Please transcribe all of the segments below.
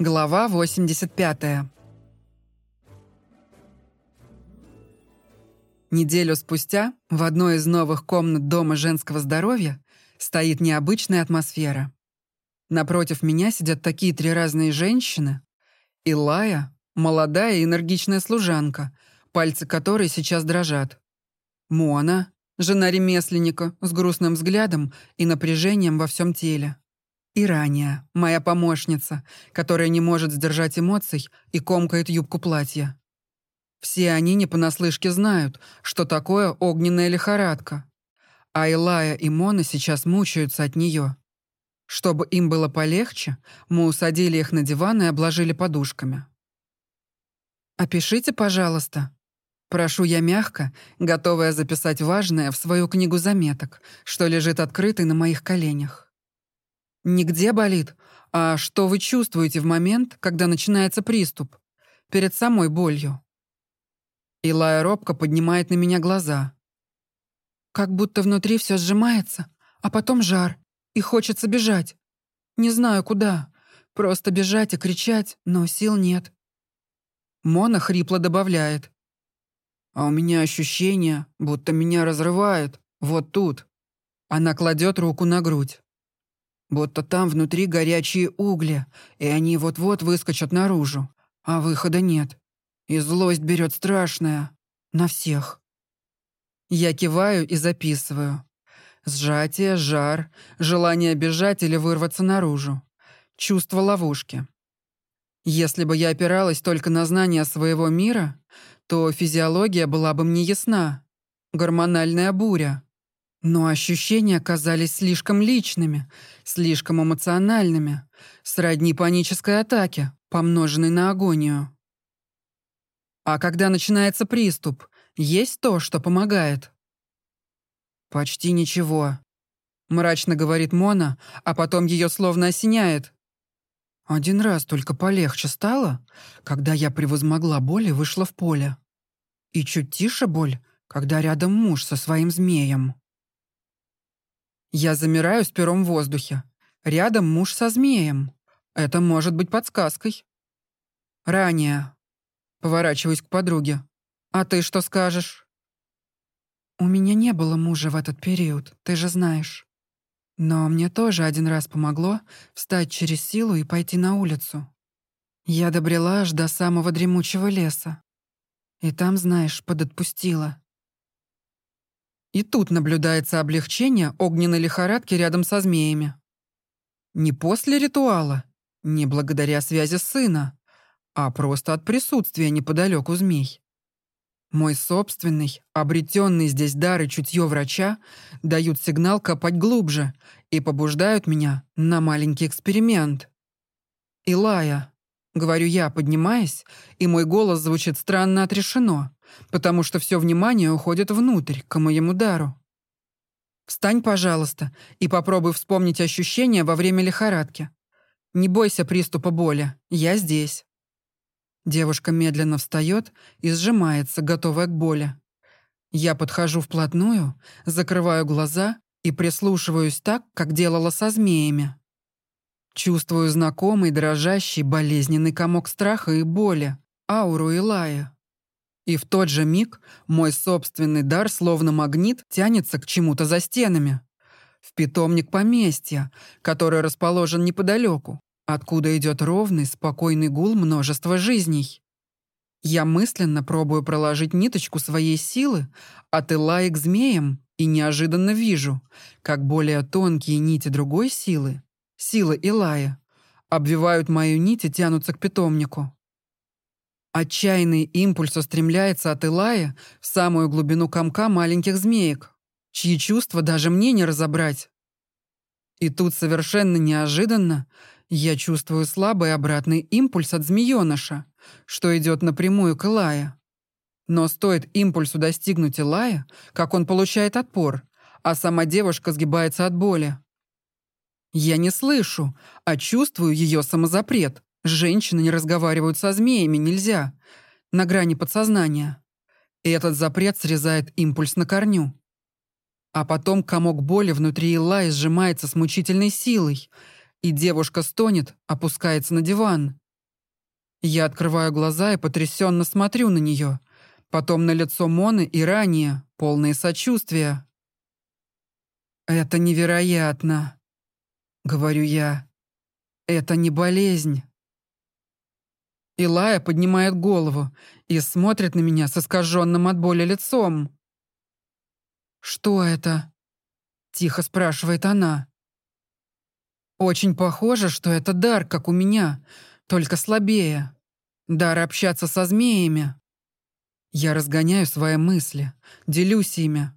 Глава 85. Неделю спустя в одной из новых комнат Дома женского здоровья стоит необычная атмосфера. Напротив меня сидят такие три разные женщины. Илая — молодая и энергичная служанка, пальцы которой сейчас дрожат. Мона — жена ремесленника с грустным взглядом и напряжением во всем теле. И ранее моя помощница, которая не может сдержать эмоций и комкает юбку платья. Все они не понаслышке знают, что такое огненная лихорадка. А Илая и Мона сейчас мучаются от нее. Чтобы им было полегче, мы усадили их на диван и обложили подушками. «Опишите, пожалуйста», Прошу я мягко, готовая записать важное в свою книгу заметок, что лежит открытой на моих коленях. Нигде болит, а что вы чувствуете в момент, когда начинается приступ? Перед самой болью. Илая робко поднимает на меня глаза. Как будто внутри все сжимается, а потом жар, и хочется бежать. Не знаю куда, просто бежать и кричать, но сил нет. Мона хрипло добавляет. А у меня ощущение, будто меня разрывает, вот тут. Она кладет руку на грудь будто там внутри горячие угли, и они вот-вот выскочат наружу, а выхода нет. И злость берет страшная. На всех. Я киваю и записываю. Сжатие, жар, желание бежать или вырваться наружу. Чувство ловушки. Если бы я опиралась только на знания своего мира, то физиология была бы мне ясна. Гормональная буря. Но ощущения казались слишком личными, слишком эмоциональными, сродни панической атаке, помноженной на агонию. А когда начинается приступ, есть то, что помогает? Почти ничего. Мрачно говорит Мона, а потом ее словно осеняет. Один раз только полегче стало, когда я превозмогла боль и вышла в поле. И чуть тише боль, когда рядом муж со своим змеем. Я замираю с пером в воздухе. Рядом муж со змеем. Это может быть подсказкой. Ранее. Поворачиваюсь к подруге. А ты что скажешь? У меня не было мужа в этот период, ты же знаешь. Но мне тоже один раз помогло встать через силу и пойти на улицу. Я добрела аж до самого дремучего леса. И там, знаешь, подотпустила. И тут наблюдается облегчение огненной лихорадки рядом со змеями. Не после ритуала, не благодаря связи сына, а просто от присутствия неподалеку змей. Мой собственный, обретенный здесь дар и чутье врача дают сигнал копать глубже и побуждают меня на маленький эксперимент. «Илая», — говорю я, поднимаясь, и мой голос звучит странно отрешено потому что все внимание уходит внутрь, к моему дару. Встань, пожалуйста, и попробуй вспомнить ощущения во время лихорадки. Не бойся приступа боли, я здесь. Девушка медленно встает и сжимается, готовая к боли. Я подхожу вплотную, закрываю глаза и прислушиваюсь так, как делала со змеями. Чувствую знакомый, дрожащий, болезненный комок страха и боли, ауру Илая. И в тот же миг мой собственный дар, словно магнит, тянется к чему-то за стенами. В питомник поместья, который расположен неподалеку, откуда идет ровный, спокойный гул множества жизней. Я мысленно пробую проложить ниточку своей силы от Илаи к змеям и неожиданно вижу, как более тонкие нити другой силы, силы Илая, обвивают мою нить и тянутся к питомнику. Отчаянный импульс устремляется от Илая в самую глубину комка маленьких змеек, чьи чувства даже мне не разобрать. И тут совершенно неожиданно я чувствую слабый обратный импульс от змеёныша, что идет напрямую к Илая. Но стоит импульсу достигнуть Илая, как он получает отпор, а сама девушка сгибается от боли. Я не слышу, а чувствую ее самозапрет, Женщины не разговаривают со змеями, нельзя. На грани подсознания. И этот запрет срезает импульс на корню. А потом комок боли внутри Илаи сжимается с мучительной силой, и девушка стонет, опускается на диван, Я открываю глаза и потрясенно смотрю на нее. Потом на лицо Моны и ранее, полное сочувствия. «Это невероятно», — говорю я. «Это не болезнь». Илая поднимает голову и смотрит на меня с искаженным от боли лицом. «Что это?» — тихо спрашивает она. «Очень похоже, что это дар, как у меня, только слабее. Дар общаться со змеями». Я разгоняю свои мысли, делюсь ими.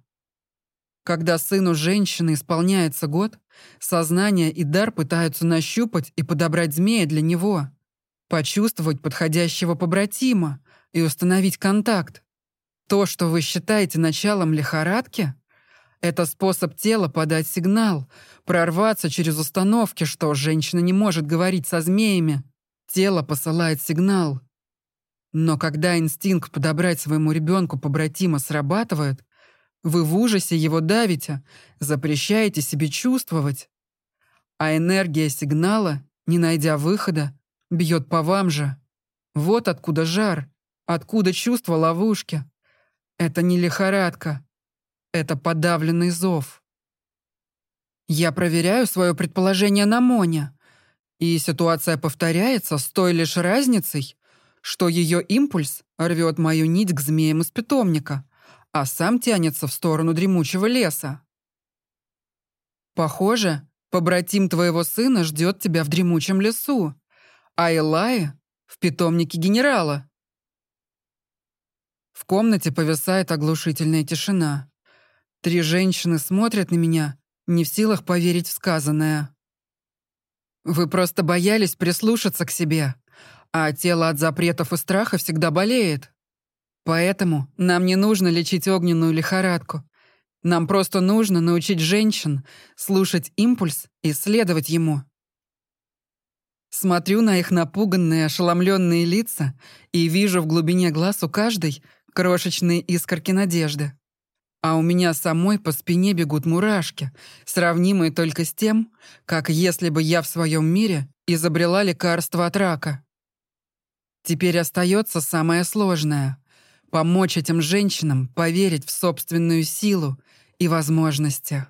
Когда сыну женщины исполняется год, сознание и дар пытаются нащупать и подобрать змея для него — почувствовать подходящего побратима и установить контакт. То, что вы считаете началом лихорадки, это способ тела подать сигнал, прорваться через установки, что женщина не может говорить со змеями. Тело посылает сигнал. Но когда инстинкт подобрать своему ребенку побратима срабатывает, вы в ужасе его давите, запрещаете себе чувствовать. А энергия сигнала, не найдя выхода, Бьет по вам же. Вот откуда жар, откуда чувство ловушки. Это не лихорадка. Это подавленный зов. Я проверяю свое предположение на Моне. И ситуация повторяется с той лишь разницей, что ее импульс рвет мою нить к змеям из питомника, а сам тянется в сторону дремучего леса. Похоже, побратим твоего сына ждет тебя в дремучем лесу а Элая — в питомнике генерала. В комнате повисает оглушительная тишина. Три женщины смотрят на меня, не в силах поверить в сказанное. Вы просто боялись прислушаться к себе, а тело от запретов и страха всегда болеет. Поэтому нам не нужно лечить огненную лихорадку. Нам просто нужно научить женщин слушать импульс и следовать ему. Смотрю на их напуганные, ошеломленные лица и вижу в глубине глаз у каждой крошечные искорки надежды. А у меня самой по спине бегут мурашки, сравнимые только с тем, как если бы я в своем мире изобрела лекарство от рака. Теперь остается самое сложное — помочь этим женщинам поверить в собственную силу и возможности.